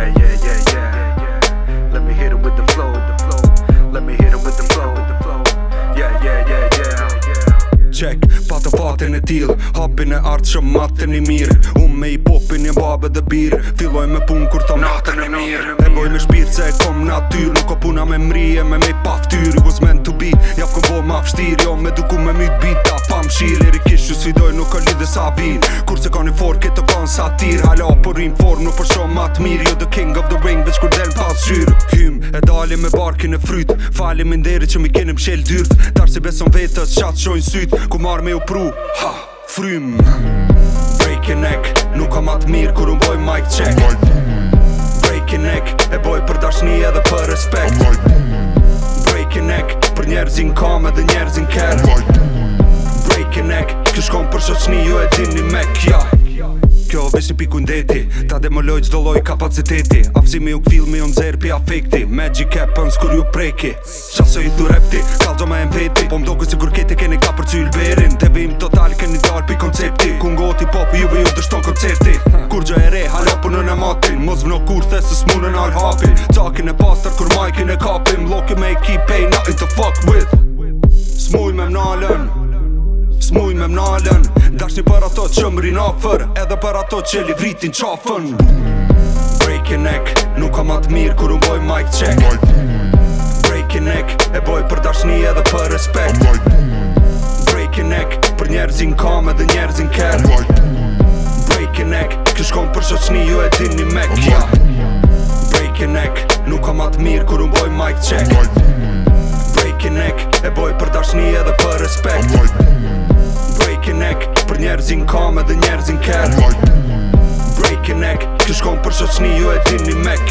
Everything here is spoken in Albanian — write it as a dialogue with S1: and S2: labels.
S1: yeah yeah yeah yeah let me hit it with the flow the flow let me hit it with the flow the flow yeah yeah yeah yeah check patë fatin e til hapin e art shumë matën i mirë unë me i popin e babe dhe birë filloj me pun kur thom natën e mirë e voj me shpirë se e kom natyrë ko puna me mrije me me pa ftyr was meant to be jap ko bo ma vështir jo me duku me myt bita pa mshir eri kish ju sfidoj nuk ka lidhe sa vin kur se ka një for ke të kon satir hala por rin for nuk për shumë ma të mirë jo the king of the ring veç kur del pas shyr hym e dali me barkin e fryt fali minderi që mi kene mshel dyrt tar si beson vetës qatë shojnë syt ku mar me u pru ha frym break your neck nuk ka ma të mirë kur unë boj mic check Breaking neck E boj për dashni edhe për respect Break oh Breaking neck Për njerëzin kam edhe njerëzin ker Break oh Breaking neck Kjo shkon për shoqni ju e dini mek kja Kjo vesh një piku ndeti Ta demoloj qdo loj kapaciteti Afzimi u kfilmi unë pi afekti Magic happens kur ju preki Qasë i thurepti Kallë gjo e em Po mdo kësikur keti keni ka për cilberin Te të ta në nërë hapi Takin e pasër kur majkin e kapim Loki me ekipe i nothing to fuck with S'muj me m'nalen S'muj me m'nalen Dashni për ato që më rinafër Edhe për ato që li vritin qafën Break your neck Nuk kam atë mirë kur unë boj mic check Break your neck E boj për dashni edhe për respect Break your neck Për njerëzin kam edhe njerëzin care Break your neck Kështë shkon për shoqni ju e dini me kja break a neck Nuk kam atë mirë kur unë boj mic check Break a neck E boj për dashni edhe për respect Break a neck Për njerëzin kam edhe njerëzin care Break a neck Kështë shkon për shoshni ju e dini mek